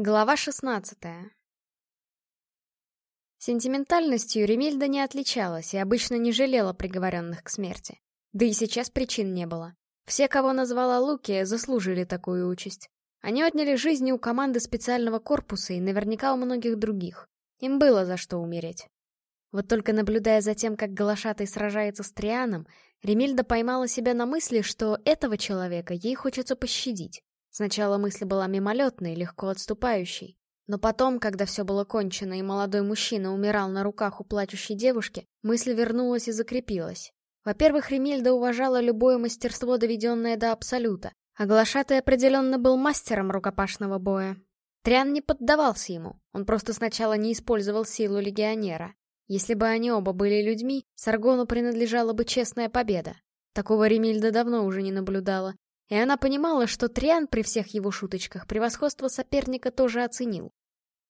Глава 16 Сентиментальностью Ремильда не отличалась и обычно не жалела приговоренных к смерти. Да и сейчас причин не было. Все, кого назвала Луки, заслужили такую участь. Они отняли жизни у команды специального корпуса и наверняка у многих других. Им было за что умереть. Вот только наблюдая за тем, как Галашатый сражается с Трианом, Ремильда поймала себя на мысли, что этого человека ей хочется пощадить. Сначала мысль была мимолетной, легко отступающей. Но потом, когда все было кончено и молодой мужчина умирал на руках у плачущей девушки, мысль вернулась и закрепилась. Во-первых, Ремильда уважала любое мастерство, доведенное до абсолюта, а Глашатый определенно был мастером рукопашного боя. Триан не поддавался ему, он просто сначала не использовал силу легионера. Если бы они оба были людьми, Саргону принадлежала бы честная победа. Такого Ремильда давно уже не наблюдала, и она понимала, что Триан при всех его шуточках превосходство соперника тоже оценил.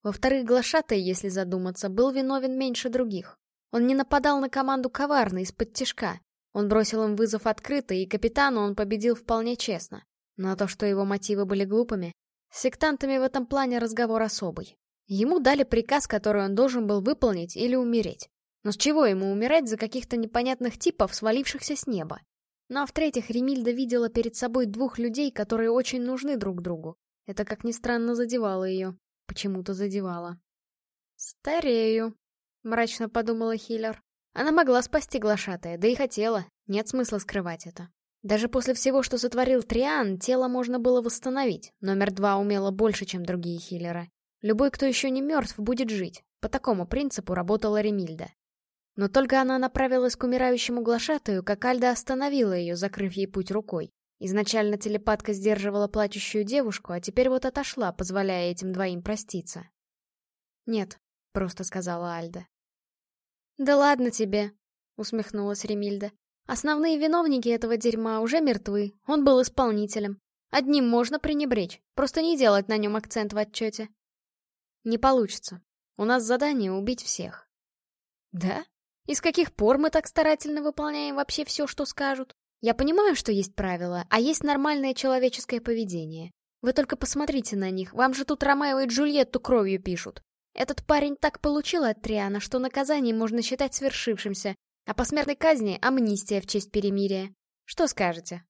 Во-вторых, Глашатай, если задуматься, был виновен меньше других. Он не нападал на команду коварно, из-под тишка. Он бросил им вызов открыто, и капитану он победил вполне честно. Но то, что его мотивы были глупыми, с сектантами в этом плане разговор особый. Ему дали приказ, который он должен был выполнить или умереть. Но с чего ему умирать за каких-то непонятных типов, свалившихся с неба? Ну а в-третьих, Ремильда видела перед собой двух людей, которые очень нужны друг другу. Это, как ни странно, задевало ее. Почему-то задевало. «Старею», — мрачно подумала Хиллер. Она могла спасти глашатая, да и хотела. Нет смысла скрывать это. Даже после всего, что сотворил Триан, тело можно было восстановить. Номер два умела больше, чем другие хиллеры. Любой, кто еще не мертв, будет жить. По такому принципу работала Ремильда. Но только она направилась к умирающему глашатаю, как Альда остановила ее, закрыв ей путь рукой. Изначально телепатка сдерживала плачущую девушку, а теперь вот отошла, позволяя этим двоим проститься. «Нет», — просто сказала Альда. «Да ладно тебе», — усмехнулась Ремильда. «Основные виновники этого дерьма уже мертвы, он был исполнителем. Одним можно пренебречь, просто не делать на нем акцент в отчете». «Не получится. У нас задание убить всех». «Да?» И с каких пор мы так старательно выполняем вообще все, что скажут? Я понимаю, что есть правила, а есть нормальное человеческое поведение. Вы только посмотрите на них, вам же тут Ромео и Джульетту кровью пишут. Этот парень так получил от Триана, что наказание можно считать свершившимся, а по смертной казни — амнистия в честь перемирия. Что скажете?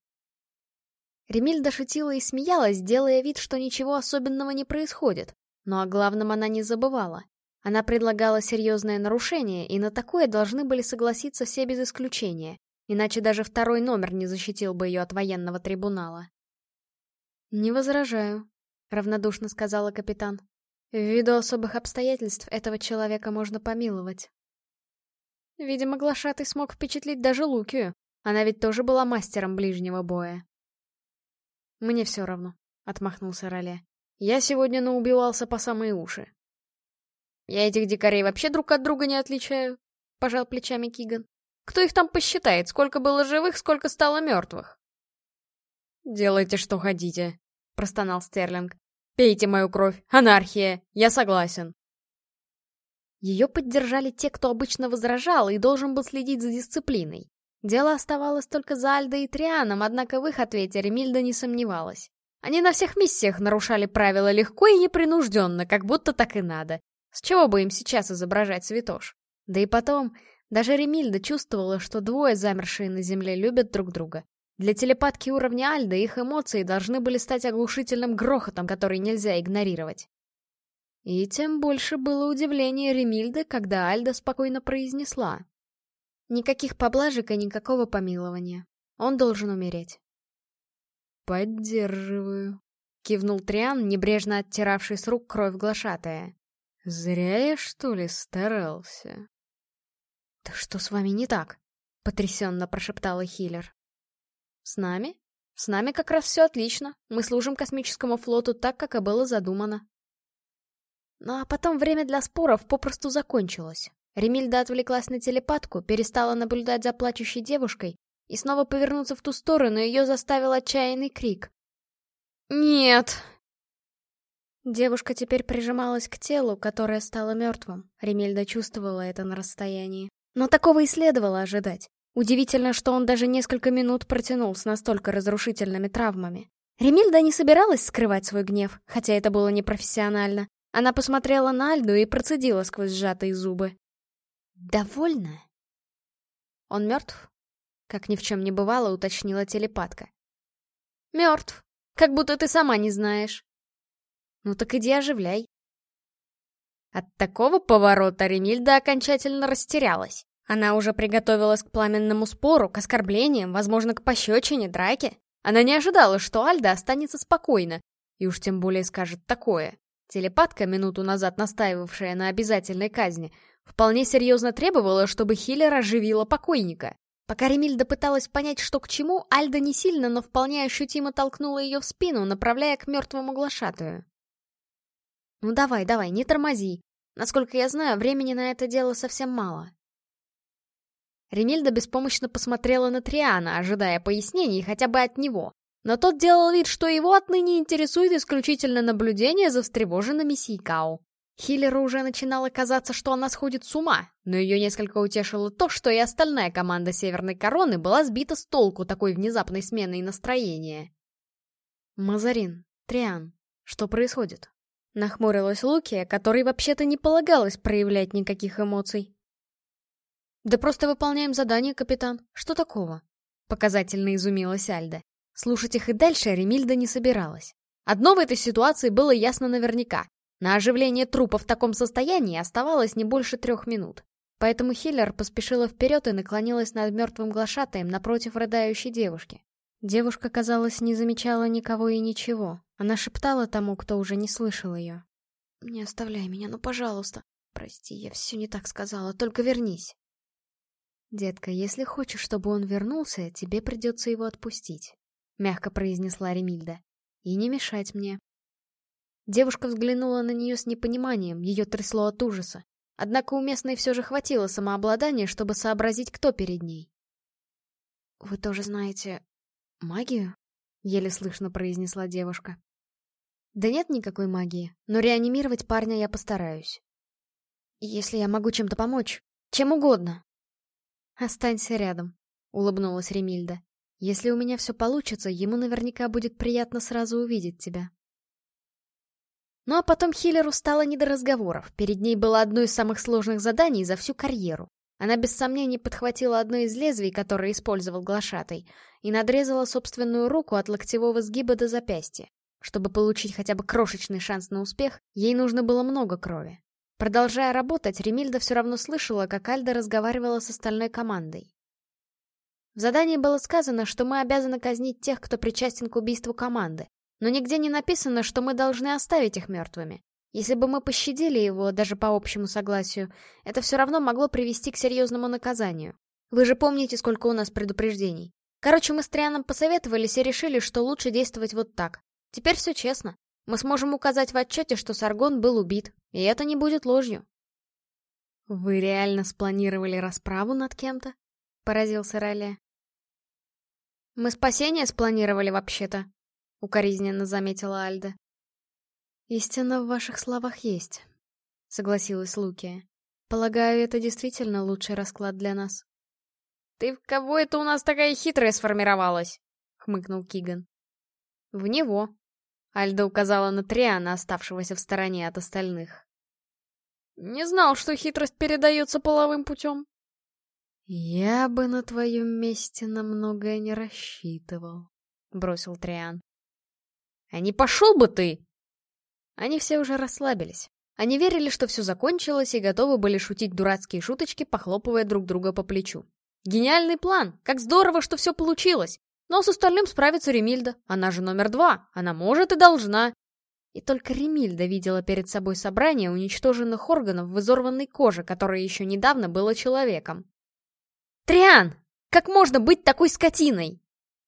Ремильда шутила и смеялась, делая вид, что ничего особенного не происходит. Но о главном она не забывала. Она предлагала серьезное нарушение, и на такое должны были согласиться все без исключения, иначе даже второй номер не защитил бы ее от военного трибунала. «Не возражаю», — равнодушно сказала капитан. «Ввиду особых обстоятельств этого человека можно помиловать». Видимо, глашатый смог впечатлить даже Лукию. Она ведь тоже была мастером ближнего боя. «Мне все равно», — отмахнулся Роле. «Я сегодня наубивался по самые уши. «Я этих дикарей вообще друг от друга не отличаю», — пожал плечами Киган. «Кто их там посчитает, сколько было живых, сколько стало мертвых?» «Делайте, что хотите», — простонал Стерлинг. «Пейте мою кровь. Анархия. Я согласен». Ее поддержали те, кто обычно возражал и должен был следить за дисциплиной. Дело оставалось только за Альдой и Трианом, однако в их ответе Ремильда не сомневалась. Они на всех миссиях нарушали правила легко и непринужденно, как будто так и надо. С чего бы им сейчас изображать святош? Да и потом, даже Ремильда чувствовала, что двое, замершие на земле, любят друг друга. Для телепатки уровня Альда их эмоции должны были стать оглушительным грохотом, который нельзя игнорировать. И тем больше было удивление Ремильды, когда Альда спокойно произнесла. Никаких поблажек и никакого помилования. Он должен умереть. «Поддерживаю», — кивнул Триан, небрежно оттиравший с рук кровь глашатая. Зря я, что ли, старался? «Да что с вами не так?» — потрясенно прошептала Хиллер. «С нами? С нами как раз все отлично. Мы служим космическому флоту так, как и было задумано». Ну а потом время для споров попросту закончилось. Ремильда отвлеклась на телепатку, перестала наблюдать за плачущей девушкой и снова повернуться в ту сторону ее заставил отчаянный крик. «Нет!» Девушка теперь прижималась к телу, которое стало мертвым. Ремельда чувствовала это на расстоянии. Но такого и следовало ожидать. Удивительно, что он даже несколько минут протянул с настолько разрушительными травмами. Ремильда не собиралась скрывать свой гнев, хотя это было непрофессионально. Она посмотрела на Альду и процедила сквозь сжатые зубы. «Довольно?» «Он мертв?» Как ни в чем не бывало, уточнила телепатка. «Мертв. Как будто ты сама не знаешь». «Ну так иди оживляй». От такого поворота Ремильда окончательно растерялась. Она уже приготовилась к пламенному спору, к оскорблениям, возможно, к пощечине, драке. Она не ожидала, что Альда останется спокойна, и уж тем более скажет такое. Телепатка, минуту назад настаивавшая на обязательной казни, вполне серьезно требовала, чтобы Хиллер оживила покойника. Пока Ремильда пыталась понять, что к чему, Альда не сильно, но вполне ощутимо толкнула ее в спину, направляя к мертвому глашатую. «Ну давай, давай, не тормози. Насколько я знаю, времени на это дело совсем мало». Ремильда беспомощно посмотрела на Триана, ожидая пояснений хотя бы от него. Но тот делал вид, что его отныне интересует исключительно наблюдение за встревоженными Сейкао. Хиллеру уже начинало казаться, что она сходит с ума, но ее несколько утешило то, что и остальная команда Северной Короны была сбита с толку такой внезапной сменой настроения. «Мазарин, Триан, что происходит?» Нахмурилась Лукия, которой вообще-то не полагалось проявлять никаких эмоций. «Да просто выполняем задание, капитан. Что такого?» Показательно изумилась Альда. Слушать их и дальше Ремильда не собиралась. Одно в этой ситуации было ясно наверняка. На оживление трупа в таком состоянии оставалось не больше трех минут. Поэтому Хиллер поспешила вперед и наклонилась над мертвым глашатаем напротив рыдающей девушки. Девушка, казалось, не замечала никого и ничего. Она шептала тому, кто уже не слышал ее. «Не оставляй меня, ну пожалуйста. Прости, я все не так сказала, только вернись». «Детка, если хочешь, чтобы он вернулся, тебе придется его отпустить», — мягко произнесла Ремильда. «И не мешать мне. Девушка взглянула на нее с непониманием, ее трясло от ужаса. Однако у местной все же хватило самообладания, чтобы сообразить, кто перед ней. «Вы тоже знаете... магию?» — еле слышно произнесла девушка. «Да нет никакой магии, но реанимировать парня я постараюсь. Если я могу чем-то помочь, чем угодно». «Останься рядом», — улыбнулась Ремильда. «Если у меня все получится, ему наверняка будет приятно сразу увидеть тебя». Ну а потом Хиллеру стало не до разговоров, перед ней было одно из самых сложных заданий за всю карьеру. Она без сомнений подхватила одно из лезвий, которое использовал глашатай, и надрезала собственную руку от локтевого сгиба до запястья. Чтобы получить хотя бы крошечный шанс на успех, ей нужно было много крови. Продолжая работать, Ремильда все равно слышала, как Альда разговаривала с остальной командой. В задании было сказано, что мы обязаны казнить тех, кто причастен к убийству команды, но нигде не написано, что мы должны оставить их мертвыми. Если бы мы пощадили его, даже по общему согласию, это все равно могло привести к серьезному наказанию. Вы же помните, сколько у нас предупреждений. Короче, мы с Трианом посоветовались и решили, что лучше действовать вот так. Теперь все честно. Мы сможем указать в отчете, что Саргон был убит, и это не будет ложью. «Вы реально спланировали расправу над кем-то?» — поразился Ралли. «Мы спасение спланировали вообще-то», — укоризненно заметила Альда. «Истина в ваших словах есть», — согласилась Лукия. «Полагаю, это действительно лучший расклад для нас». «Ты в кого это у нас такая хитрая сформировалась?» — хмыкнул Киган. «В него», — Альда указала на Триана, оставшегося в стороне от остальных. «Не знал, что хитрость передается половым путем». «Я бы на твоем месте на многое не рассчитывал», — бросил Триан. А не пошел бы ты!» Они все уже расслабились. Они верили, что все закончилось, и готовы были шутить дурацкие шуточки, похлопывая друг друга по плечу. Гениальный план! Как здорово, что все получилось! Но с остальным справится Ремильда. Она же номер два. Она может и должна. И только Ремильда видела перед собой собрание уничтоженных органов в изорванной коже, которое еще недавно было человеком. «Триан! Как можно быть такой скотиной?»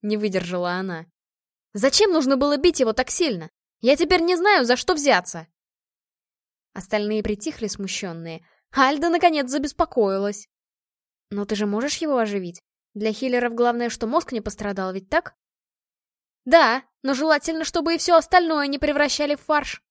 Не выдержала она. Зачем нужно было бить его так сильно? Я теперь не знаю, за что взяться. Остальные притихли смущенные. Альда, наконец, забеспокоилась. Но ты же можешь его оживить? Для хиллеров главное, что мозг не пострадал, ведь так? Да, но желательно, чтобы и все остальное не превращали в фарш.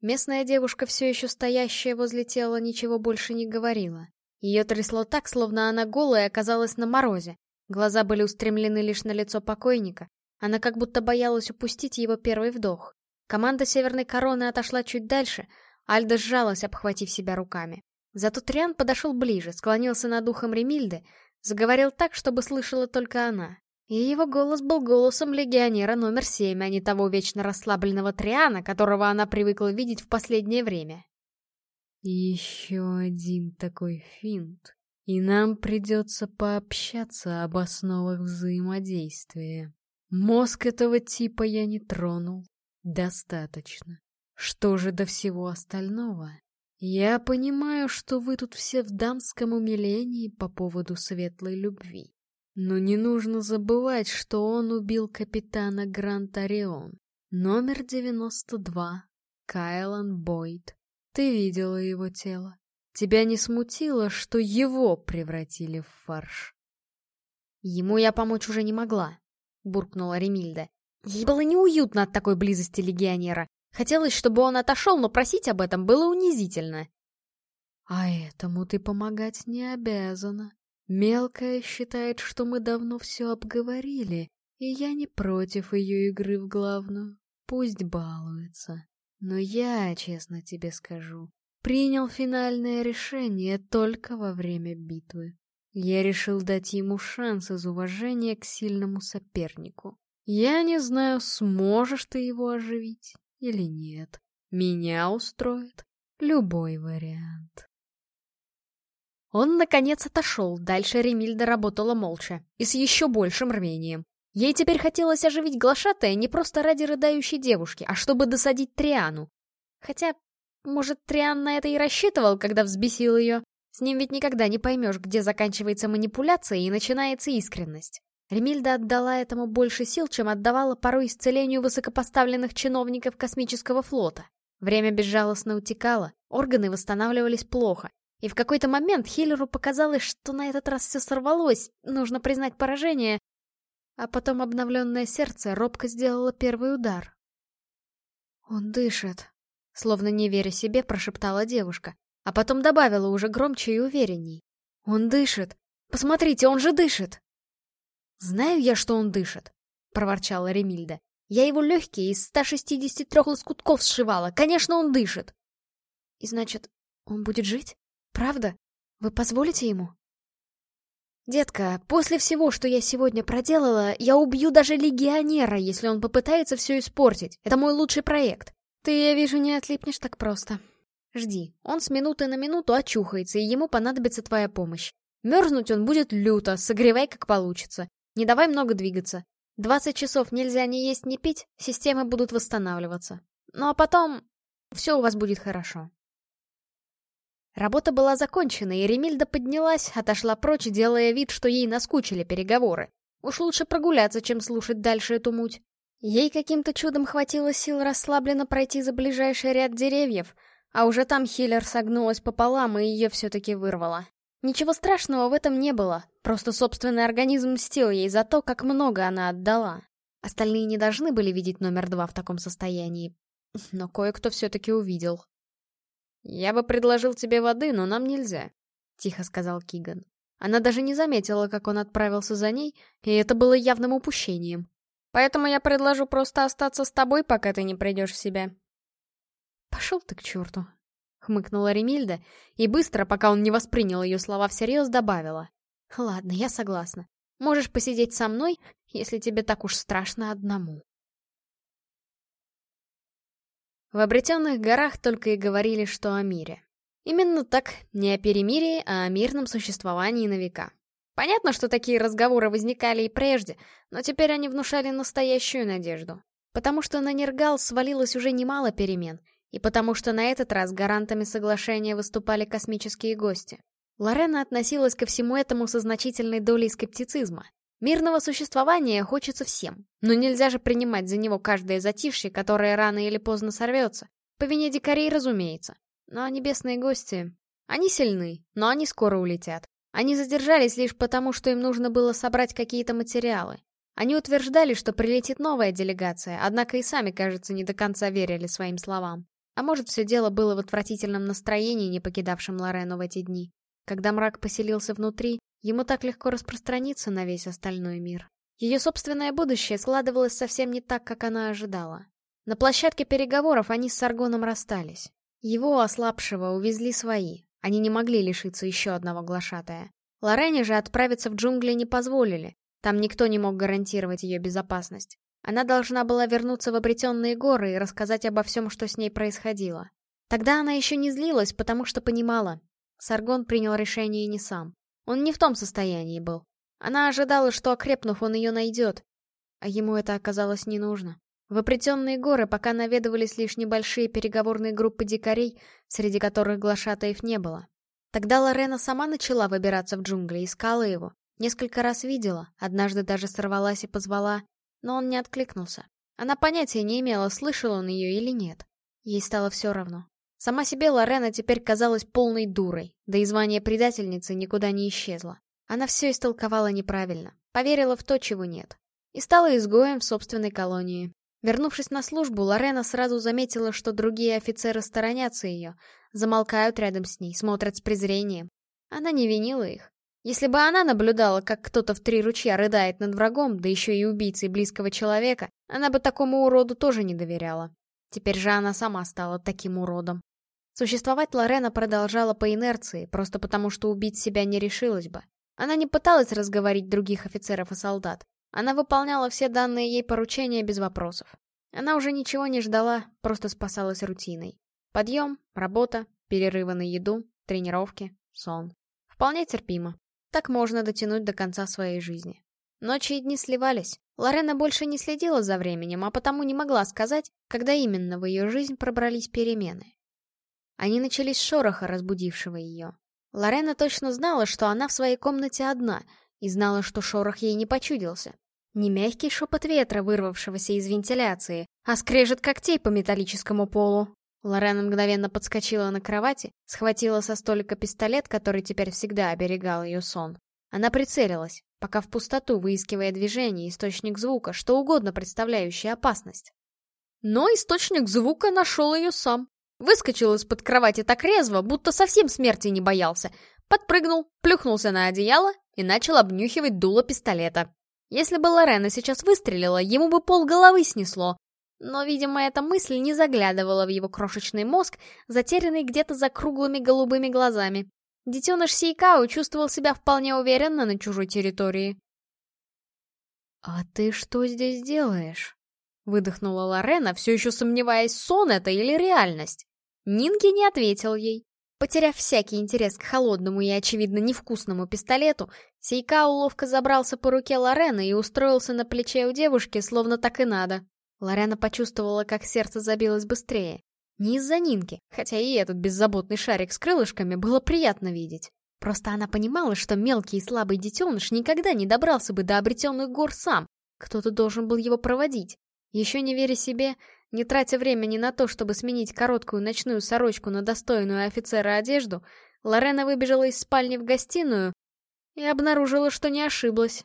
Местная девушка, все еще стоящая возле тела, ничего больше не говорила. Ее трясло так, словно она голая оказалась на морозе. Глаза были устремлены лишь на лицо покойника, Она как будто боялась упустить его первый вдох. Команда Северной Короны отошла чуть дальше, Альда сжалась, обхватив себя руками. Зато Триан подошел ближе, склонился над ухом Ремильды, заговорил так, чтобы слышала только она. И его голос был голосом легионера номер семь, а не того вечно расслабленного Триана, которого она привыкла видеть в последнее время. «Еще один такой финт, и нам придется пообщаться об основах взаимодействия. Мозг этого типа я не тронул. Достаточно. Что же до всего остального? Я понимаю, что вы тут все в дамском умилении по поводу светлой любви. Но не нужно забывать, что он убил капитана Грант Орион. Номер 92. Кайлан Бойд. Ты видела его тело. Тебя не смутило, что его превратили в фарш? Ему я помочь уже не могла, буркнула Ремильда. Ей было неуютно от такой близости легионера. Хотелось, чтобы он отошел, но просить об этом было унизительно. А этому ты помогать не обязана. Мелкая считает, что мы давно все обговорили, и я не против ее игры в главную. Пусть балуется. Но я, честно тебе скажу, принял финальное решение только во время битвы. Я решил дать ему шанс из уважения к сильному сопернику. Я не знаю, сможешь ты его оживить или нет. Меня устроит любой вариант. Он, наконец, отошел, дальше Ремильда работала молча и с еще большим рвением. Ей теперь хотелось оживить глашатая не просто ради рыдающей девушки, а чтобы досадить Триану. Хотя, может, Триан на это и рассчитывал, когда взбесил ее. С ним ведь никогда не поймешь, где заканчивается манипуляция и начинается искренность. Ремильда отдала этому больше сил, чем отдавала порой исцелению высокопоставленных чиновников космического флота. Время безжалостно утекало, органы восстанавливались плохо. И в какой-то момент Хиллеру показалось, что на этот раз все сорвалось, нужно признать поражение. А потом обновленное сердце робко сделало первый удар. «Он дышит», — словно не веря себе, прошептала девушка, а потом добавила уже громче и уверенней. «Он дышит! Посмотрите, он же дышит!» «Знаю я, что он дышит», — проворчала Ремильда. «Я его легкие из 163 лоскутков сшивала. Конечно, он дышит». «И значит, он будет жить? Правда? Вы позволите ему?» «Детка, после всего, что я сегодня проделала, я убью даже легионера, если он попытается все испортить. Это мой лучший проект. Ты, я вижу, не отлипнешь так просто. Жди, он с минуты на минуту очухается, и ему понадобится твоя помощь. Мерзнуть он будет люто, согревай как получится. Не давай много двигаться. 20 часов нельзя ни есть, ни пить, системы будут восстанавливаться. Ну а потом все у вас будет хорошо. Работа была закончена, и Ремильда поднялась, отошла прочь, делая вид, что ей наскучили переговоры. Уж лучше прогуляться, чем слушать дальше эту муть. Ей каким-то чудом хватило сил расслабленно пройти за ближайший ряд деревьев, а уже там Хиллер согнулась пополам, и ее все-таки вырвало. Ничего страшного в этом не было, просто собственный организм мстил ей за то, как много она отдала. Остальные не должны были видеть номер два в таком состоянии, но кое-кто все-таки увидел. «Я бы предложил тебе воды, но нам нельзя», — тихо сказал Киган. Она даже не заметила, как он отправился за ней, и это было явным упущением. «Поэтому я предложу просто остаться с тобой, пока ты не придешь в себя». «Пошел ты к черту», — хмыкнула Ремильда, и быстро, пока он не воспринял ее слова всерьез, добавила. «Ладно, я согласна. Можешь посидеть со мной, если тебе так уж страшно одному». В обретенных горах только и говорили, что о мире. Именно так, не о перемирии, а о мирном существовании на века. Понятно, что такие разговоры возникали и прежде, но теперь они внушали настоящую надежду. Потому что на Нергал свалилось уже немало перемен, и потому что на этот раз гарантами соглашения выступали космические гости. Лорена относилась ко всему этому со значительной долей скептицизма. Мирного существования хочется всем, но нельзя же принимать за него каждое затишье, которое рано или поздно сорвется. По вине дикарей, разумеется. Но небесные гости... Они сильны, но они скоро улетят. Они задержались лишь потому, что им нужно было собрать какие-то материалы. Они утверждали, что прилетит новая делегация, однако и сами, кажется, не до конца верили своим словам. А может, все дело было в отвратительном настроении, не покидавшем Лорену в эти дни. Когда мрак поселился внутри, ему так легко распространиться на весь остальной мир. Ее собственное будущее складывалось совсем не так, как она ожидала. На площадке переговоров они с Саргоном расстались. Его, ослабшего, увезли свои. Они не могли лишиться еще одного глашатая. Лорене же отправиться в джунгли не позволили. Там никто не мог гарантировать ее безопасность. Она должна была вернуться в обретенные горы и рассказать обо всем, что с ней происходило. Тогда она еще не злилась, потому что понимала. Саргон принял решение не сам. Он не в том состоянии был. Она ожидала, что, окрепнув, он ее найдет. А ему это оказалось не нужно. В оплетенные горы пока наведывались лишь небольшие переговорные группы дикарей, среди которых глашатаев не было. Тогда Лорена сама начала выбираться в джунгли, искала его. Несколько раз видела, однажды даже сорвалась и позвала, но он не откликнулся. Она понятия не имела, слышал он ее или нет. Ей стало все равно. Сама себе Лорена теперь казалась полной дурой, да и звание предательницы никуда не исчезло. Она все истолковала неправильно, поверила в то, чего нет. И стала изгоем в собственной колонии. Вернувшись на службу, Лорена сразу заметила, что другие офицеры сторонятся ее, замолкают рядом с ней, смотрят с презрением. Она не винила их. Если бы она наблюдала, как кто-то в три ручья рыдает над врагом, да еще и убийцей близкого человека, она бы такому уроду тоже не доверяла. Теперь же она сама стала таким уродом. Существовать Лорена продолжала по инерции, просто потому что убить себя не решилась бы. Она не пыталась разговорить других офицеров и солдат. Она выполняла все данные ей поручения без вопросов. Она уже ничего не ждала, просто спасалась рутиной. Подъем, работа, перерывы на еду, тренировки, сон. Вполне терпимо. Так можно дотянуть до конца своей жизни. Ночи и дни сливались. Лорена больше не следила за временем, а потому не могла сказать, когда именно в ее жизнь пробрались перемены. Они начались с шороха, разбудившего ее. Лорена точно знала, что она в своей комнате одна, и знала, что шорох ей не почудился. Не мягкий шепот ветра, вырвавшегося из вентиляции, а скрежет когтей по металлическому полу. Лорена мгновенно подскочила на кровати, схватила со столика пистолет, который теперь всегда оберегал ее сон. Она прицелилась, пока в пустоту, выискивая движение, источник звука, что угодно представляющий опасность. Но источник звука нашел ее сам. Выскочил из-под кровати так резво, будто совсем смерти не боялся. Подпрыгнул, плюхнулся на одеяло и начал обнюхивать дуло пистолета. Если бы Лорена сейчас выстрелила, ему бы пол головы снесло, но, видимо, эта мысль не заглядывала в его крошечный мозг, затерянный где-то за круглыми голубыми глазами. Детеныш Сейкао чувствовал себя вполне уверенно на чужой территории. «А ты что здесь делаешь?» — выдохнула Лорена, все еще сомневаясь, сон это или реальность. Нинки не ответил ей. Потеряв всякий интерес к холодному и, очевидно, невкусному пистолету, Сейкао ловко забрался по руке Лорены и устроился на плече у девушки, словно так и надо. Лорена почувствовала, как сердце забилось быстрее. Не из-за Нинки, хотя и этот беззаботный шарик с крылышками было приятно видеть. Просто она понимала, что мелкий и слабый детеныш никогда не добрался бы до обретенных гор сам. Кто-то должен был его проводить. Еще не веря себе, не тратя времени на то, чтобы сменить короткую ночную сорочку на достойную офицера одежду, Лорена выбежала из спальни в гостиную и обнаружила, что не ошиблась.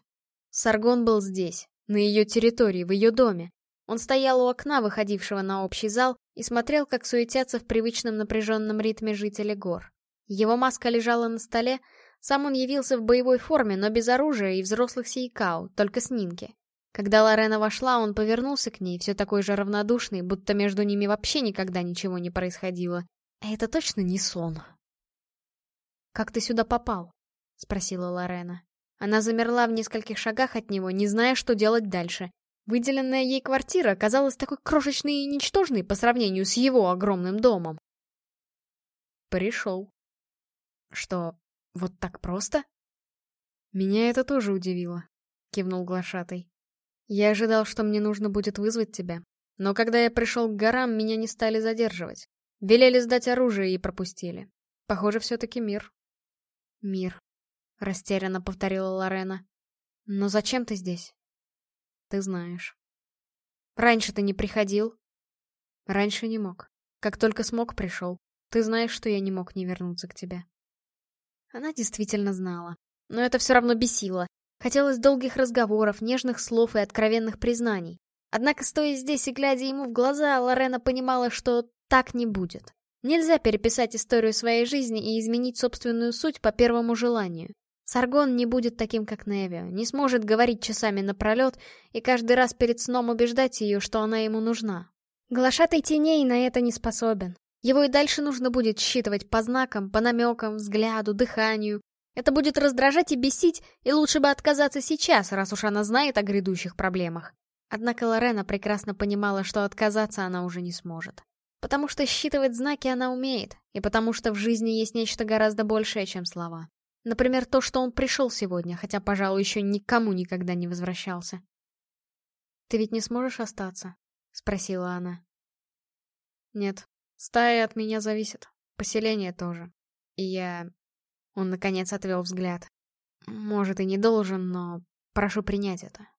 Саргон был здесь, на ее территории, в ее доме. Он стоял у окна, выходившего на общий зал, и смотрел, как суетятся в привычном напряженном ритме жители гор. Его маска лежала на столе, сам он явился в боевой форме, но без оружия и взрослых сейкау, только с Нинки. Когда Лорена вошла, он повернулся к ней, все такой же равнодушный, будто между ними вообще никогда ничего не происходило. А это точно не сон. «Как ты сюда попал?» — спросила Лорена. Она замерла в нескольких шагах от него, не зная, что делать дальше. Выделенная ей квартира казалась такой крошечной и ничтожной по сравнению с его огромным домом. Пришел. Что, вот так просто? Меня это тоже удивило, кивнул глашатый. Я ожидал, что мне нужно будет вызвать тебя. Но когда я пришел к горам, меня не стали задерживать. Велели сдать оружие и пропустили. Похоже, все-таки мир. Мир. Растерянно повторила Лорена. Но зачем ты здесь? Ты знаешь. Раньше ты не приходил? Раньше не мог. Как только смог, пришел. Ты знаешь, что я не мог не вернуться к тебе. Она действительно знала. Но это все равно бесило. Хотелось долгих разговоров, нежных слов и откровенных признаний. Однако, стоя здесь и глядя ему в глаза, Лорена понимала, что так не будет. Нельзя переписать историю своей жизни и изменить собственную суть по первому желанию. Саргон не будет таким, как Невио, не сможет говорить часами напролет и каждый раз перед сном убеждать ее, что она ему нужна. Глашатай теней на это не способен. Его и дальше нужно будет считывать по знакам, по намекам, взгляду, дыханию. Это будет раздражать и бесить, и лучше бы отказаться сейчас, раз уж она знает о грядущих проблемах. Однако Лорена прекрасно понимала, что отказаться она уже не сможет. Потому что считывать знаки она умеет, и потому что в жизни есть нечто гораздо большее, чем слова. Например, то, что он пришел сегодня, хотя, пожалуй, еще никому никогда не возвращался. «Ты ведь не сможешь остаться?» — спросила она. «Нет, стая от меня зависит. Поселение тоже. И я...» Он, наконец, отвел взгляд. «Может, и не должен, но прошу принять это».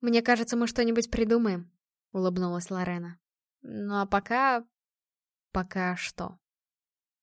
«Мне кажется, мы что-нибудь придумаем», — улыбнулась Лорена. «Ну а пока...» «Пока что?»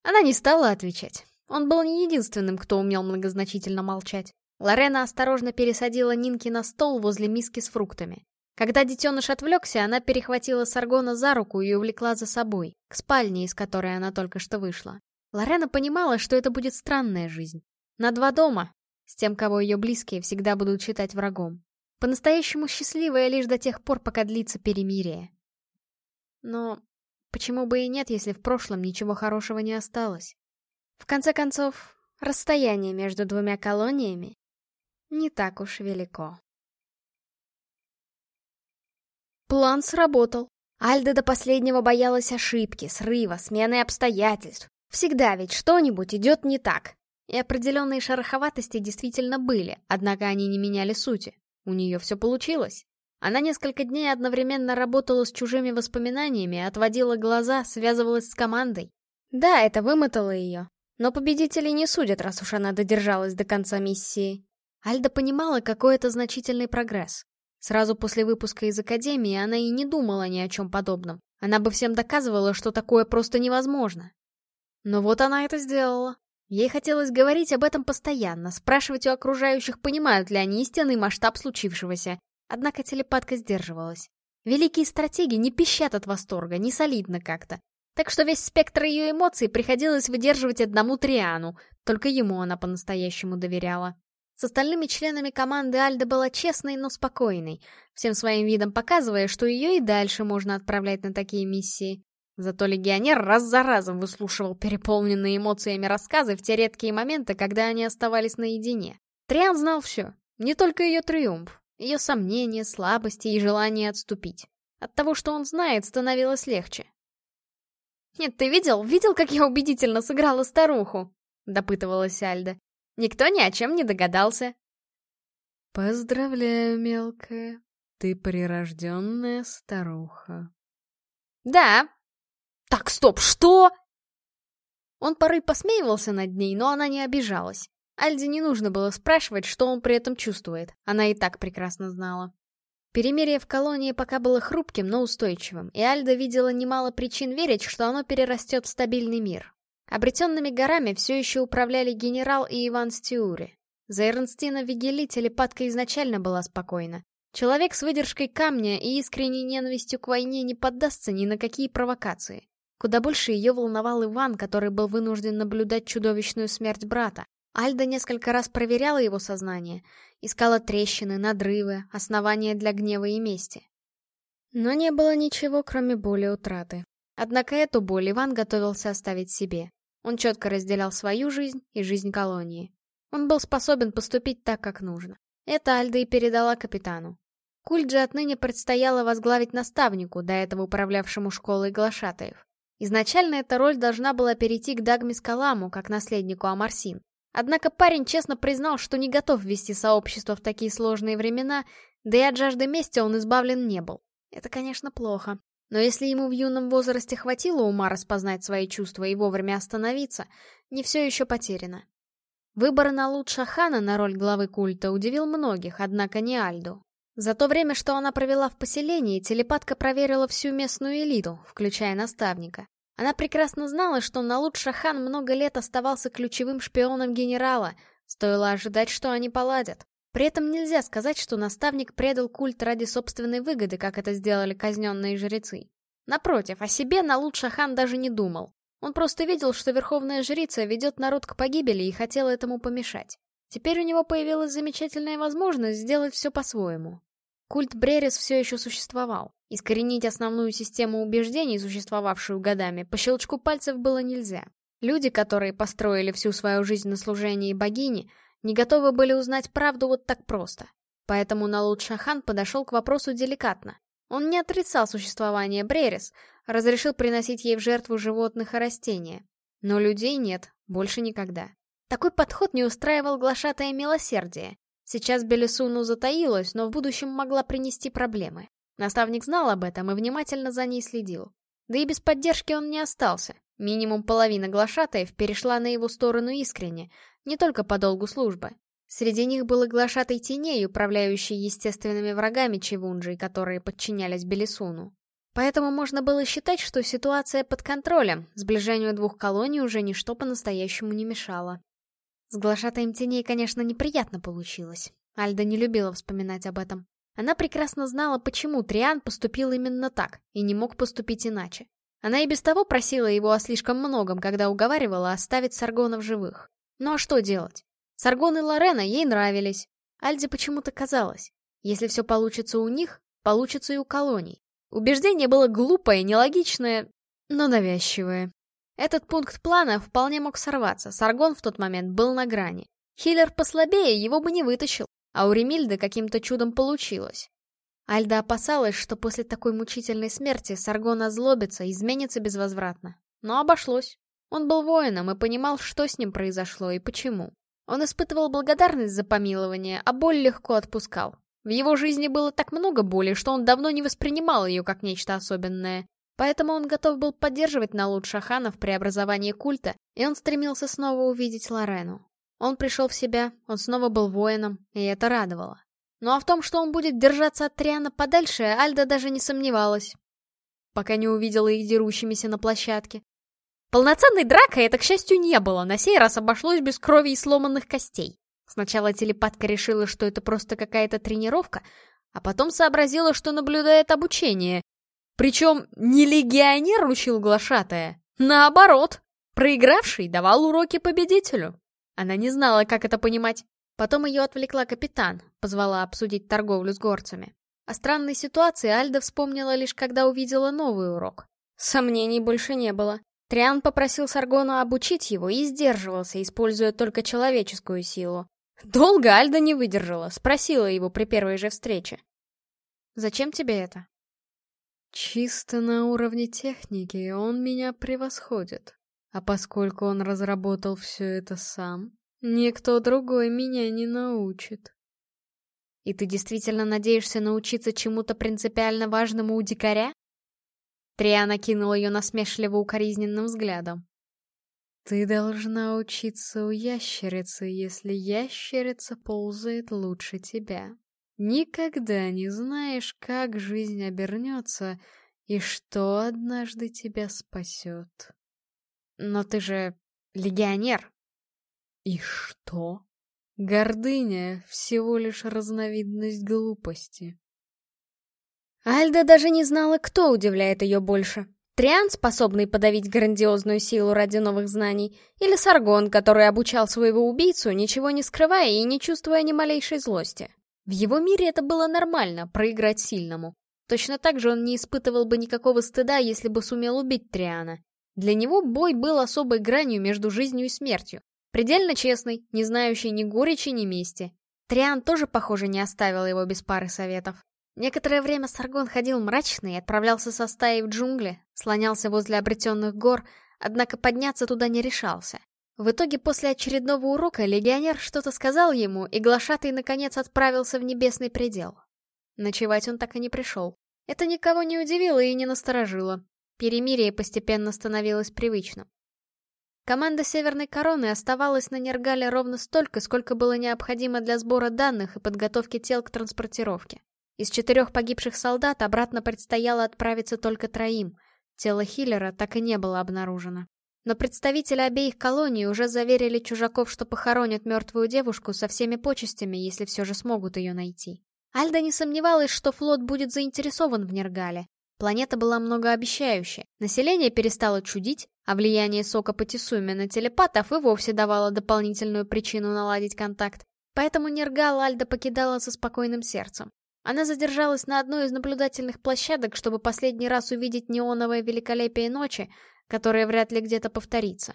Она не стала отвечать. Он был не единственным, кто умел многозначительно молчать. Лорена осторожно пересадила Нинки на стол возле миски с фруктами. Когда детеныш отвлекся, она перехватила Саргона за руку и увлекла за собой, к спальне, из которой она только что вышла. Лорена понимала, что это будет странная жизнь. На два дома, с тем, кого ее близкие всегда будут считать врагом. По-настоящему счастливая лишь до тех пор, пока длится перемирие. Но почему бы и нет, если в прошлом ничего хорошего не осталось? В конце концов, расстояние между двумя колониями не так уж велико. План сработал. Альда до последнего боялась ошибки, срыва, смены обстоятельств. Всегда ведь что-нибудь идет не так. И определенные шероховатости действительно были, однако они не меняли сути. У нее все получилось. Она несколько дней одновременно работала с чужими воспоминаниями, отводила глаза, связывалась с командой. Да, это вымотало ее, но победителей не судят, раз уж она додержалась до конца миссии. Альда понимала, какой это значительный прогресс. Сразу после выпуска из Академии она и не думала ни о чем подобном. Она бы всем доказывала, что такое просто невозможно. Но вот она это сделала. Ей хотелось говорить об этом постоянно, спрашивать у окружающих, понимают ли они истинный масштаб случившегося. Однако телепатка сдерживалась. Великие стратеги не пищат от восторга, не солидно как-то. Так что весь спектр ее эмоций приходилось выдерживать одному Триану, только ему она по-настоящему доверяла. С остальными членами команды Альда была честной, но спокойной, всем своим видом показывая, что ее и дальше можно отправлять на такие миссии. Зато легионер раз за разом выслушивал переполненные эмоциями рассказы в те редкие моменты, когда они оставались наедине. Триан знал все, не только ее триумф, ее сомнения, слабости и желание отступить. От того, что он знает, становилось легче. «Нет, ты видел? Видел, как я убедительно сыграла старуху?» — допытывалась Альда. «Никто ни о чем не догадался». «Поздравляю, мелкая. Ты прирожденная старуха». «Да». «Так, стоп, что?» Он порой посмеивался над ней, но она не обижалась. Альде не нужно было спрашивать, что он при этом чувствует. Она и так прекрасно знала. Перемирие в колонии пока было хрупким, но устойчивым, и Альда видела немало причин верить, что оно перерастет в стабильный мир. Обретенными горами все еще управляли генерал и Иван Стиури. За Эрнстина Вигели телепатка изначально была спокойна. Человек с выдержкой камня и искренней ненавистью к войне не поддастся ни на какие провокации. Куда больше ее волновал Иван, который был вынужден наблюдать чудовищную смерть брата, Альда несколько раз проверяла его сознание, искала трещины, надрывы, основания для гнева и мести. Но не было ничего, кроме боли утраты. Однако эту боль Иван готовился оставить себе. Он четко разделял свою жизнь и жизнь колонии. Он был способен поступить так, как нужно. Это Альда и передала капитану. Культ же отныне предстояло возглавить наставнику, до этого управлявшему школой глашатаев. Изначально эта роль должна была перейти к Дагме Скаламу, как наследнику Амарсин. Однако парень честно признал, что не готов вести сообщество в такие сложные времена, да и от жажды мести он избавлен не был. Это, конечно, плохо. Но если ему в юном возрасте хватило ума распознать свои чувства и вовремя остановиться, не все еще потеряно. Выбор на лучшего хана на роль главы культа удивил многих, однако не Альду. За то время, что она провела в поселении, телепатка проверила всю местную элиту, включая наставника. Она прекрасно знала, что Налут Шахан много лет оставался ключевым шпионом генерала, стоило ожидать, что они поладят. При этом нельзя сказать, что наставник предал культ ради собственной выгоды, как это сделали казненные жрецы. Напротив, о себе Налут Шахан даже не думал. Он просто видел, что Верховная Жрица ведет народ к погибели и хотел этому помешать. Теперь у него появилась замечательная возможность сделать все по-своему. Культ Брерис все еще существовал. Искоренить основную систему убеждений, существовавшую годами, по щелчку пальцев было нельзя. Люди, которые построили всю свою жизнь на служении богини, не готовы были узнать правду вот так просто. Поэтому Налут Шахан подошел к вопросу деликатно. Он не отрицал существование Брерис, разрешил приносить ей в жертву животных и растения. Но людей нет, больше никогда. Такой подход не устраивал глашатое милосердие. Сейчас Белесуну затаилась, но в будущем могла принести проблемы. Наставник знал об этом и внимательно за ней следил. Да и без поддержки он не остался. Минимум половина глашатаев перешла на его сторону искренне, не только по долгу службы. Среди них был и глашатый теней, управляющий естественными врагами Чевунджи, которые подчинялись Белисуну. Поэтому можно было считать, что ситуация под контролем, сближению двух колоний уже ничто по-настоящему не мешало. С глашатаем теней, конечно, неприятно получилось. Альда не любила вспоминать об этом. Она прекрасно знала, почему Триан поступил именно так, и не мог поступить иначе. Она и без того просила его о слишком многом, когда уговаривала оставить Саргона в живых. Ну а что делать? Саргон и Лорена ей нравились. Альде почему-то казалось, если все получится у них, получится и у колоний. Убеждение было глупое, нелогичное, но навязчивое. Этот пункт плана вполне мог сорваться, Саргон в тот момент был на грани. Хиллер послабее его бы не вытащил, а у Ремильды каким-то чудом получилось. Альда опасалась, что после такой мучительной смерти Саргон озлобится, изменится безвозвратно. Но обошлось. Он был воином и понимал, что с ним произошло и почему. Он испытывал благодарность за помилование, а боль легко отпускал. В его жизни было так много боли, что он давно не воспринимал ее как нечто особенное. Поэтому он готов был поддерживать Налут Шахана в преобразовании культа, и он стремился снова увидеть Лорену. Он пришел в себя, он снова был воином, и это радовало. Ну а в том, что он будет держаться от Триана подальше, Альда даже не сомневалась. Пока не увидела их дерущимися на площадке. Полноценной дракой это, к счастью, не было, на сей раз обошлось без крови и сломанных костей. Сначала телепатка решила, что это просто какая-то тренировка, а потом сообразила, что наблюдает обучение. Причем не легионер учил глашатая, наоборот, проигравший давал уроки победителю. Она не знала, как это понимать. Потом ее отвлекла капитан, позвала обсудить торговлю с горцами. О странной ситуации Альда вспомнила лишь когда увидела новый урок. Сомнений больше не было. Триан попросил Саргону обучить его и сдерживался, используя только человеческую силу. Долго Альда не выдержала, спросила его при первой же встрече. «Зачем тебе это?» «Чисто на уровне техники он меня превосходит. А поскольку он разработал все это сам, никто другой меня не научит». «И ты действительно надеешься научиться чему-то принципиально важному у дикаря?» Триана кинул ее насмешливо-укоризненным взглядом. «Ты должна учиться у ящерицы, если ящерица ползает лучше тебя. Никогда не знаешь, как жизнь обернется и что однажды тебя спасет». «Но ты же легионер». «И что?» Гордыня — всего лишь разновидность глупости. Альда даже не знала, кто удивляет ее больше. Триан, способный подавить грандиозную силу ради новых знаний, или Саргон, который обучал своего убийцу, ничего не скрывая и не чувствуя ни малейшей злости. В его мире это было нормально, проиграть сильному. Точно так же он не испытывал бы никакого стыда, если бы сумел убить Триана. Для него бой был особой гранью между жизнью и смертью. Предельно честный, не знающий ни горечи, ни мести. Триан тоже, похоже, не оставил его без пары советов. Некоторое время Саргон ходил мрачный и отправлялся со стаей в джунгли, слонялся возле обретенных гор, однако подняться туда не решался. В итоге после очередного урока легионер что-то сказал ему, и глашатый наконец отправился в небесный предел. Ночевать он так и не пришел. Это никого не удивило и не насторожило. Перемирие постепенно становилось привычным. Команда Северной Короны оставалась на Нергале ровно столько, сколько было необходимо для сбора данных и подготовки тел к транспортировке. Из четырех погибших солдат обратно предстояло отправиться только троим. Тело Хиллера так и не было обнаружено. Но представители обеих колоний уже заверили чужаков, что похоронят мертвую девушку со всеми почестями, если все же смогут ее найти. Альда не сомневалась, что флот будет заинтересован в Нергале. Планета была многообещающая, население перестало чудить, а влияние сока Патисуми на телепатов и вовсе давало дополнительную причину наладить контакт. Поэтому Нергал Альда покидала со спокойным сердцем. Она задержалась на одной из наблюдательных площадок, чтобы последний раз увидеть неоновое великолепие ночи, которое вряд ли где-то повторится.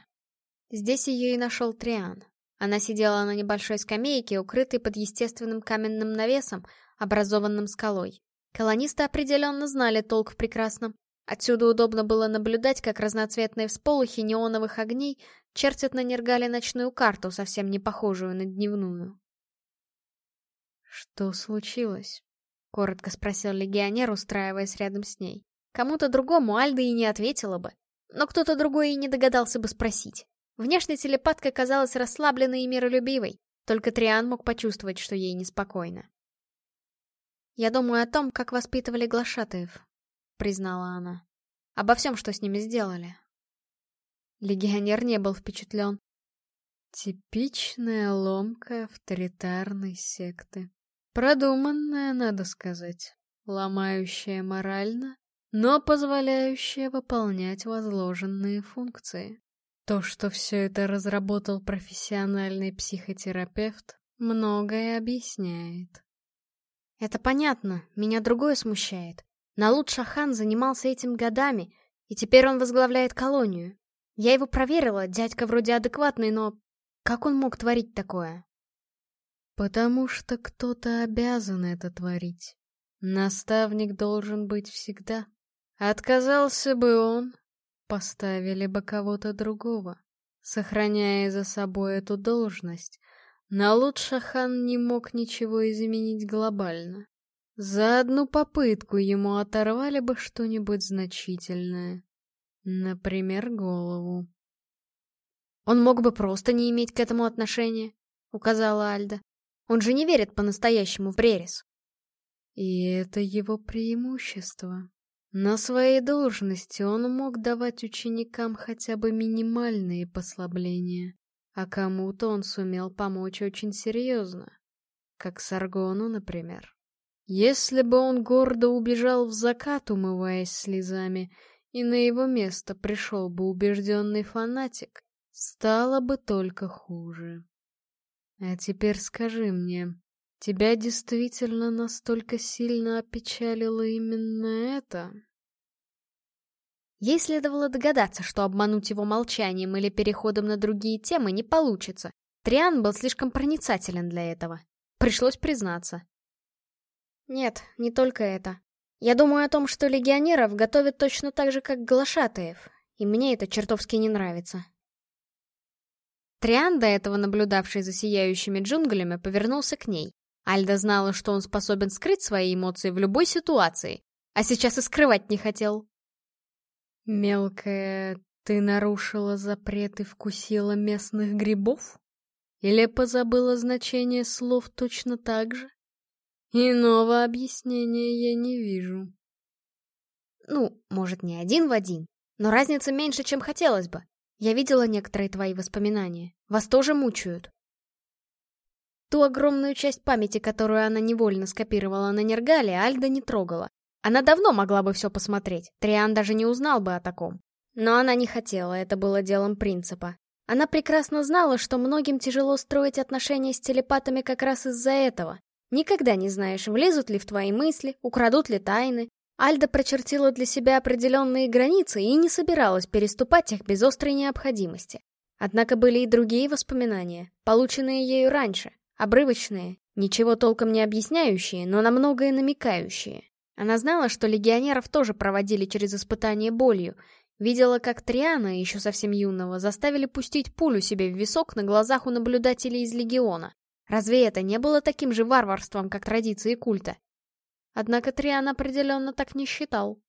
Здесь ее и нашел Триан. Она сидела на небольшой скамейке, укрытой под естественным каменным навесом, образованным скалой. Колонисты определенно знали толк в прекрасном. Отсюда удобно было наблюдать, как разноцветные всполохи неоновых огней чертят на Нергале ночную карту, совсем не похожую на дневную. «Что случилось?» — коротко спросил легионер, устраиваясь рядом с ней. Кому-то другому Альда и не ответила бы, но кто-то другой и не догадался бы спросить. Внешне телепатка казалась расслабленной и миролюбивой, только Триан мог почувствовать, что ей неспокойно. «Я думаю о том, как воспитывали глашатаев», — признала она. «Обо всем, что с ними сделали». Легионер не был впечатлен. Типичная ломка авторитарной секты. Продуманная, надо сказать, ломающая морально, но позволяющая выполнять возложенные функции. То, что все это разработал профессиональный психотерапевт, многое объясняет. Это понятно, меня другое смущает. Налут Шахан занимался этим годами, и теперь он возглавляет колонию. Я его проверила, дядька вроде адекватный, но... Как он мог творить такое? Потому что кто-то обязан это творить. Наставник должен быть всегда. Отказался бы он, Поставили бы кого-то другого, сохраняя за собой эту должность, но лучше хан не мог ничего изменить глобально. За одну попытку ему оторвали бы что-нибудь значительное. Например, голову. «Он мог бы просто не иметь к этому отношения», — указала Альда. «Он же не верит по-настоящему в Прерис». И это его преимущество. На своей должности он мог давать ученикам хотя бы минимальные послабления, а кому-то он сумел помочь очень серьезно, как Саргону, например. Если бы он гордо убежал в закат, умываясь слезами, и на его место пришел бы убежденный фанатик, стало бы только хуже. А теперь скажи мне, тебя действительно настолько сильно опечалило именно это? Ей следовало догадаться, что обмануть его молчанием или переходом на другие темы не получится. Триан был слишком проницателен для этого. Пришлось признаться. Нет, не только это. Я думаю о том, что легионеров готовят точно так же, как глашатаев, и мне это чертовски не нравится. Триан, до этого наблюдавший за сияющими джунглями, повернулся к ней. Альда знала, что он способен скрыть свои эмоции в любой ситуации, а сейчас и скрывать не хотел. «Мелкая, ты нарушила запрет и вкусила местных грибов? Или позабыла значение слов точно так же? Иного объяснения я не вижу». «Ну, может, не один в один, но разница меньше, чем хотелось бы. Я видела некоторые твои воспоминания. Вас тоже мучают». Ту огромную часть памяти, которую она невольно скопировала на Нергале, Альда не трогала. Она давно могла бы все посмотреть, Триан даже не узнал бы о таком. Но она не хотела, это было делом принципа. Она прекрасно знала, что многим тяжело строить отношения с телепатами как раз из-за этого. Никогда не знаешь, влезут ли в твои мысли, украдут ли тайны. Альда прочертила для себя определенные границы и не собиралась переступать их без острой необходимости. Однако были и другие воспоминания, полученные ею раньше, обрывочные, ничего толком не объясняющие, но на многое намекающие. Она знала, что легионеров тоже проводили через испытание болью, видела, как Триана, еще совсем юного, заставили пустить пулю себе в висок на глазах у наблюдателей из легиона. Разве это не было таким же варварством, как традиции культа? Однако Триан определенно так не считал.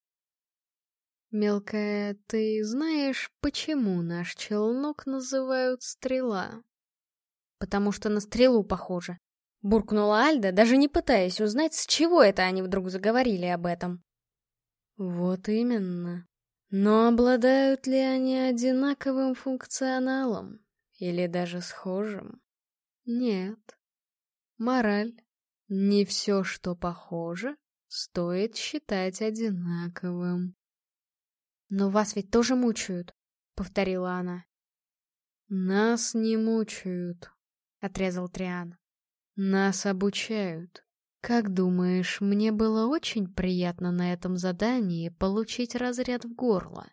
«Мелкая, ты знаешь, почему наш челнок называют стрела?» «Потому что на стрелу похоже», Буркнула Альда, даже не пытаясь узнать, с чего это они вдруг заговорили об этом. Вот именно. Но обладают ли они одинаковым функционалом? Или даже схожим? Нет. Мораль. Не все, что похоже, стоит считать одинаковым. Но вас ведь тоже мучают. повторила она. «Нас не мучают», — отрезал Триан. «Нас обучают. Как думаешь, мне было очень приятно на этом задании получить разряд в горло?»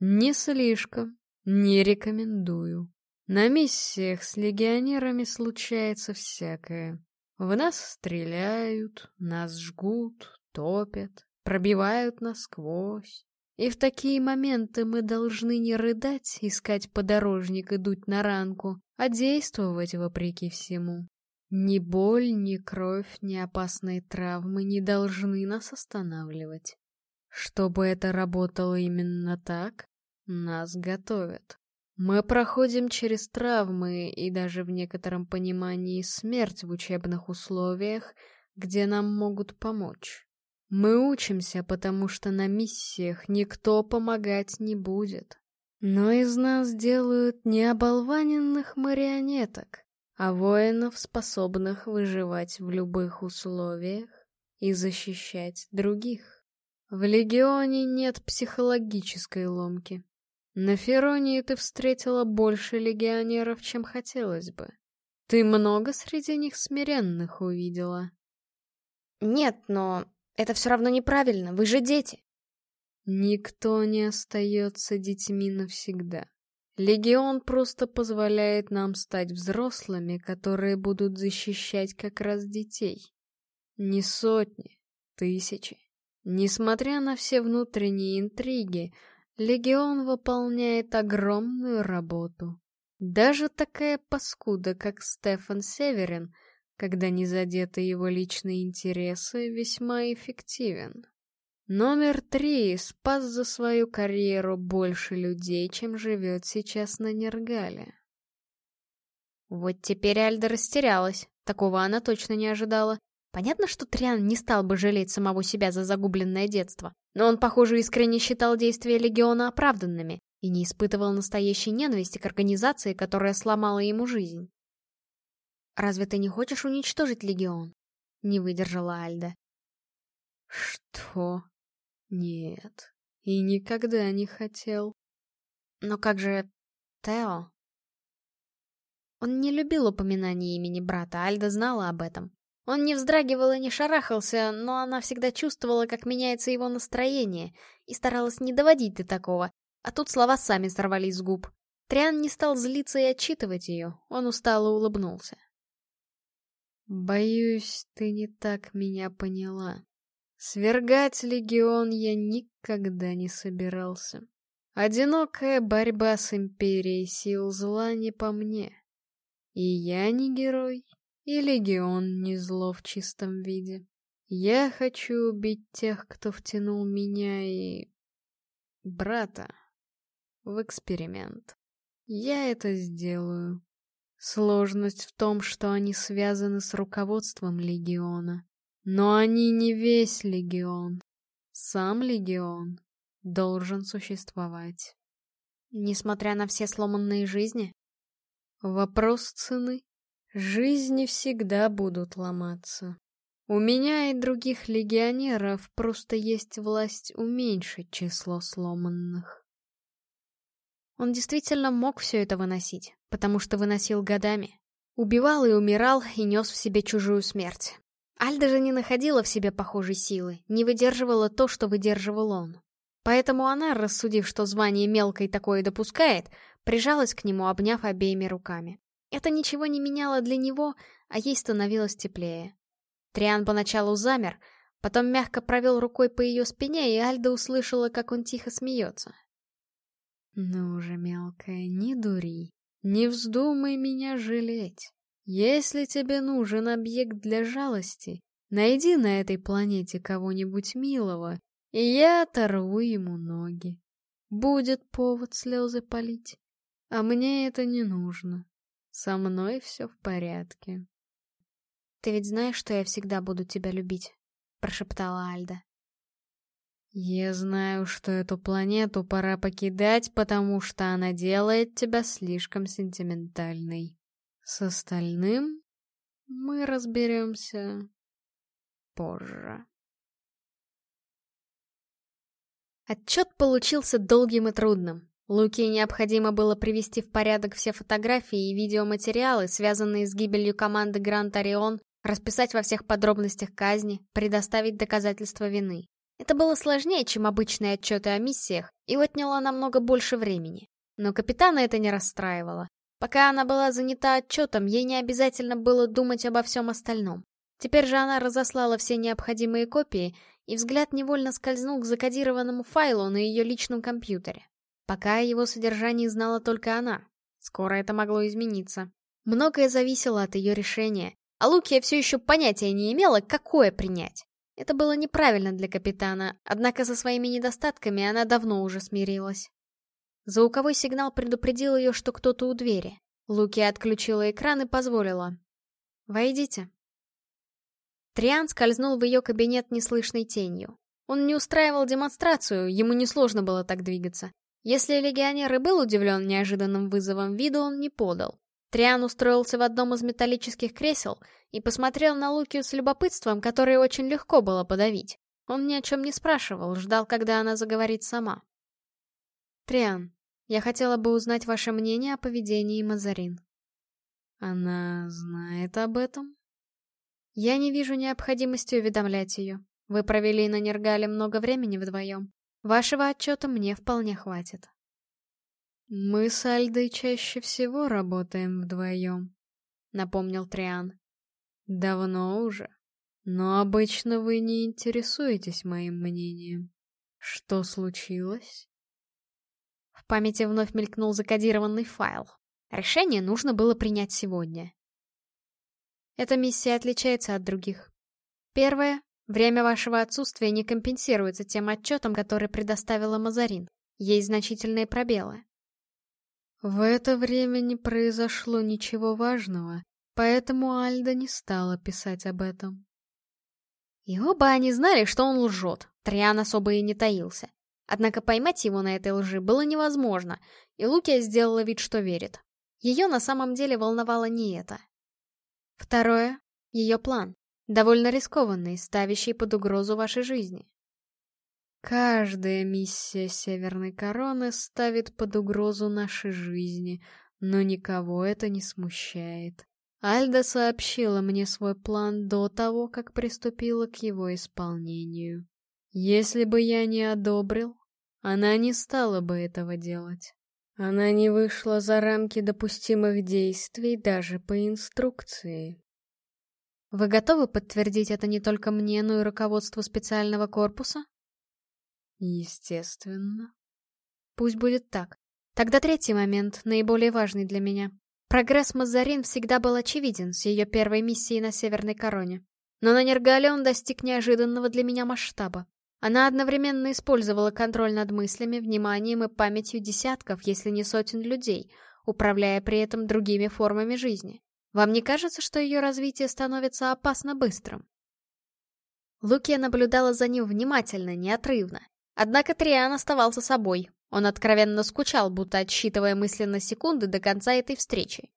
«Не слишком. Не рекомендую. На миссиях с легионерами случается всякое. В нас стреляют, нас жгут, топят, пробивают насквозь. И в такие моменты мы должны не рыдать, искать подорожник и дуть на ранку, а действовать вопреки всему. Ни боль, ни кровь, ни опасные травмы не должны нас останавливать. Чтобы это работало именно так, нас готовят. Мы проходим через травмы и даже в некотором понимании смерть в учебных условиях, где нам могут помочь. Мы учимся, потому что на миссиях никто помогать не будет. Но из нас делают не оболваненных марионеток, а воинов, способных выживать в любых условиях и защищать других. В Легионе нет психологической ломки. На Феронии ты встретила больше легионеров, чем хотелось бы. Ты много среди них смиренных увидела. Нет, но это все равно неправильно, вы же дети. Никто не остается детьми навсегда. Легион просто позволяет нам стать взрослыми, которые будут защищать как раз детей. Не сотни, тысячи. Несмотря на все внутренние интриги, Легион выполняет огромную работу. Даже такая паскуда, как Стефан Северин, когда не задеты его личные интересы, весьма эффективен. Номер три спас за свою карьеру больше людей, чем живет сейчас на Нергале. Вот теперь Альда растерялась. Такого она точно не ожидала. Понятно, что Триан не стал бы жалеть самого себя за загубленное детство, но он, похоже, искренне считал действия Легиона оправданными и не испытывал настоящей ненависти к организации, которая сломала ему жизнь. «Разве ты не хочешь уничтожить Легион?» — не выдержала Альда. «Что? Нет, и никогда не хотел». «Но как же Тео?» Он не любил упоминания имени брата, Альда знала об этом. Он не вздрагивал и не шарахался, но она всегда чувствовала, как меняется его настроение, и старалась не доводить до такого, а тут слова сами сорвались с губ. Триан не стал злиться и отчитывать ее, он устало улыбнулся. «Боюсь, ты не так меня поняла. Свергать легион я никогда не собирался. Одинокая борьба с империей сил зла не по мне. И я не герой, и легион не зло в чистом виде. Я хочу убить тех, кто втянул меня и... брата в эксперимент. Я это сделаю. Сложность в том, что они связаны с руководством легиона. Но они не весь легион. Сам легион должен существовать. Несмотря на все сломанные жизни? Вопрос цены. Жизни всегда будут ломаться. У меня и других легионеров просто есть власть уменьшить число сломанных. Он действительно мог все это выносить, потому что выносил годами. Убивал и умирал, и нес в себе чужую смерть. Альда же не находила в себе похожей силы, не выдерживала то, что выдерживал он. Поэтому она, рассудив, что звание мелкой такое допускает, прижалась к нему, обняв обеими руками. Это ничего не меняло для него, а ей становилось теплее. Триан поначалу замер, потом мягко провел рукой по ее спине, и Альда услышала, как он тихо смеется. «Ну же, мелкая, не дури, не вздумай меня жалеть. Если тебе нужен объект для жалости, найди на этой планете кого-нибудь милого, и я оторву ему ноги. Будет повод слезы полить, а мне это не нужно. Со мной все в порядке. «Ты ведь знаешь, что я всегда буду тебя любить?» — прошептала Альда. «Я знаю, что эту планету пора покидать, потому что она делает тебя слишком сентиментальной. С остальным мы разберемся позже». Отчет получился долгим и трудным. Луки необходимо было привести в порядок все фотографии и видеоматериалы, связанные с гибелью команды Гранд Орион, расписать во всех подробностях казни, предоставить доказательства вины. Это было сложнее, чем обычные отчеты о миссиях, и отняло намного больше времени. Но капитана это не расстраивало. Пока она была занята отчетом, ей не обязательно было думать обо всем остальном. Теперь же она разослала все необходимые копии, и взгляд невольно скользнул к закодированному файлу на ее личном компьютере. Пока о его содержании знала только она. Скоро это могло измениться. Многое зависело от ее решения, а Лукия все еще понятия не имела, какое принять. Это было неправильно для капитана, однако со своими недостатками она давно уже смирилась. Звуковой сигнал предупредил ее, что кто-то у двери. Лукия отключила экран и позволила. «Войдите». Триан скользнул в ее кабинет неслышной тенью. Он не устраивал демонстрацию, ему несложно было так двигаться. Если легионер и был удивлен неожиданным вызовом, виду он не подал. Триан устроился в одном из металлических кресел и посмотрел на Лукию с любопытством, которое очень легко было подавить. Он ни о чем не спрашивал, ждал, когда она заговорит сама. «Триан, я хотела бы узнать ваше мнение о поведении Мазарин». «Она знает об этом?» «Я не вижу необходимости уведомлять ее. Вы провели на Нергале много времени вдвоем. Вашего отчета мне вполне хватит. «Мы с Альдой чаще всего работаем вдвоем», — напомнил Триан. «Давно уже. Но обычно вы не интересуетесь моим мнением. Что случилось?» Памяти вновь мелькнул закодированный файл. Решение нужно было принять сегодня. Эта миссия отличается от других. Первое Время вашего отсутствия не компенсируется тем отчетом, который предоставила Мазарин. Есть значительные пробелы. В это время не произошло ничего важного, поэтому Альда не стала писать об этом. И оба они знали, что он лжет, Триан особо и не таился. Однако поймать его на этой лжи было невозможно, и Лукия сделала вид, что верит. Ее на самом деле волновало не это. Второе — ее план. Довольно рискованный, ставящий под угрозу вашей жизни. Каждая миссия Северной Короны ставит под угрозу наши жизни, но никого это не смущает. Альда сообщила мне свой план до того, как приступила к его исполнению. Если бы я не одобрил, она не стала бы этого делать. Она не вышла за рамки допустимых действий даже по инструкции. Вы готовы подтвердить это не только мне, но и руководству специального корпуса? Естественно. Пусть будет так. Тогда третий момент, наиболее важный для меня. Прогресс Мазарин всегда был очевиден с ее первой миссией на Северной Короне. Но на Нергале он достиг неожиданного для меня масштаба. Она одновременно использовала контроль над мыслями, вниманием и памятью десятков, если не сотен людей, управляя при этом другими формами жизни. Вам не кажется, что ее развитие становится опасно быстрым? Лукия наблюдала за ним внимательно, неотрывно. Однако Триан оставался собой. Он откровенно скучал, будто отсчитывая мысленно секунды до конца этой встречи.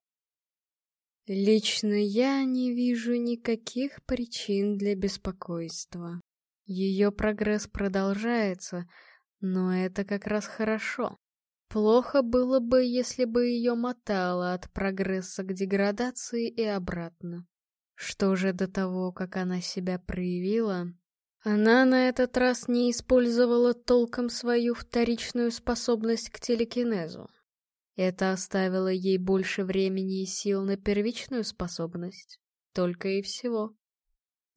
«Лично я не вижу никаких причин для беспокойства. Ее прогресс продолжается, но это как раз хорошо. Плохо было бы, если бы ее мотало от прогресса к деградации и обратно. Что же до того, как она себя проявила, она на этот раз не использовала толком свою вторичную способность к телекинезу. Это оставило ей больше времени и сил на первичную способность. Только и всего.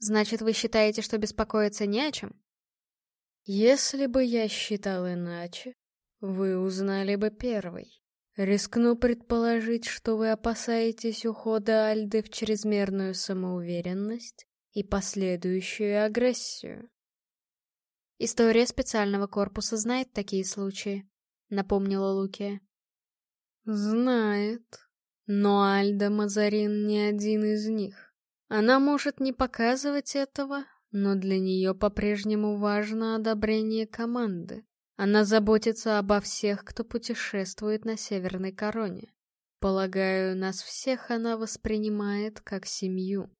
Значит, вы считаете, что беспокоиться не о чем? Если бы я считал иначе, вы узнали бы первый. Рискну предположить, что вы опасаетесь ухода Альды в чрезмерную самоуверенность и последующую агрессию. История специального корпуса знает такие случаи, напомнила Лукия. Знает. Но Альда Мазарин не один из них. Она может не показывать этого, но для нее по-прежнему важно одобрение команды. Она заботится обо всех, кто путешествует на Северной Короне. Полагаю, нас всех она воспринимает как семью.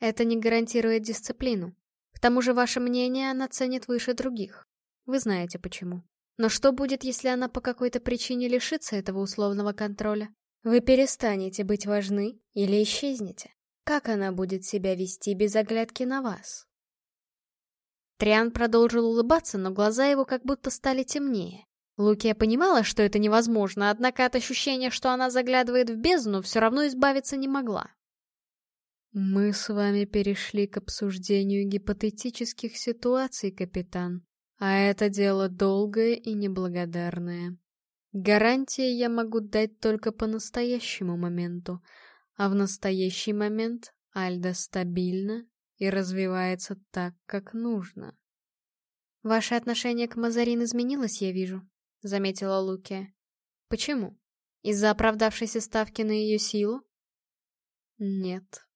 Это не гарантирует дисциплину. К тому же ваше мнение она ценит выше других. Вы знаете почему. Но что будет, если она по какой-то причине лишится этого условного контроля? Вы перестанете быть важны или исчезнете? Как она будет себя вести без оглядки на вас? Триан продолжил улыбаться, но глаза его как будто стали темнее. Лукия понимала, что это невозможно, однако от ощущения, что она заглядывает в бездну, все равно избавиться не могла. «Мы с вами перешли к обсуждению гипотетических ситуаций, капитан. А это дело долгое и неблагодарное. Гарантии я могу дать только по настоящему моменту, а в настоящий момент Альда стабильна и развивается так, как нужно. «Ваше отношение к Мазарин изменилось, я вижу», — заметила Лукия. «Почему? Из-за оправдавшейся ставки на ее силу?» «Нет»,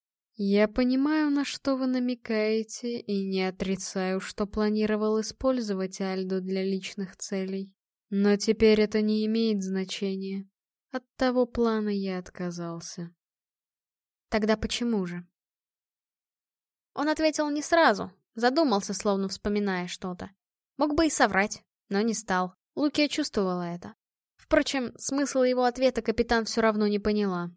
«Я понимаю, на что вы намекаете, и не отрицаю, что планировал использовать Альду для личных целей. Но теперь это не имеет значения. От того плана я отказался». «Тогда почему же?» Он ответил не сразу, задумался, словно вспоминая что-то. Мог бы и соврать, но не стал. Лукия чувствовала это. Впрочем, смысл его ответа капитан все равно не поняла.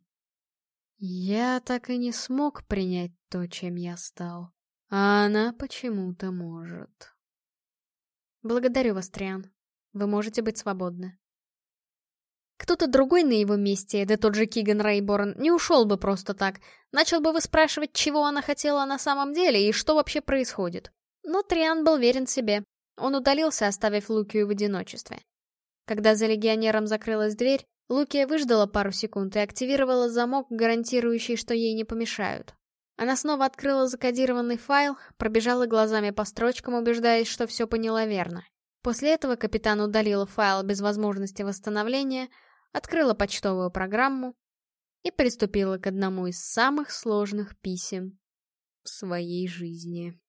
Я так и не смог принять то, чем я стал. А она почему-то может. Благодарю вас, Триан. Вы можете быть свободны. Кто-то другой на его месте, да тот же Киган Рейборн, не ушел бы просто так. Начал бы выспрашивать, чего она хотела на самом деле и что вообще происходит. Но Триан был верен себе. Он удалился, оставив Лукию в одиночестве. Когда за легионером закрылась дверь, Лукия выждала пару секунд и активировала замок, гарантирующий, что ей не помешают. Она снова открыла закодированный файл, пробежала глазами по строчкам, убеждаясь, что все поняла верно. После этого капитан удалила файл без возможности восстановления, открыла почтовую программу и приступила к одному из самых сложных писем в своей жизни.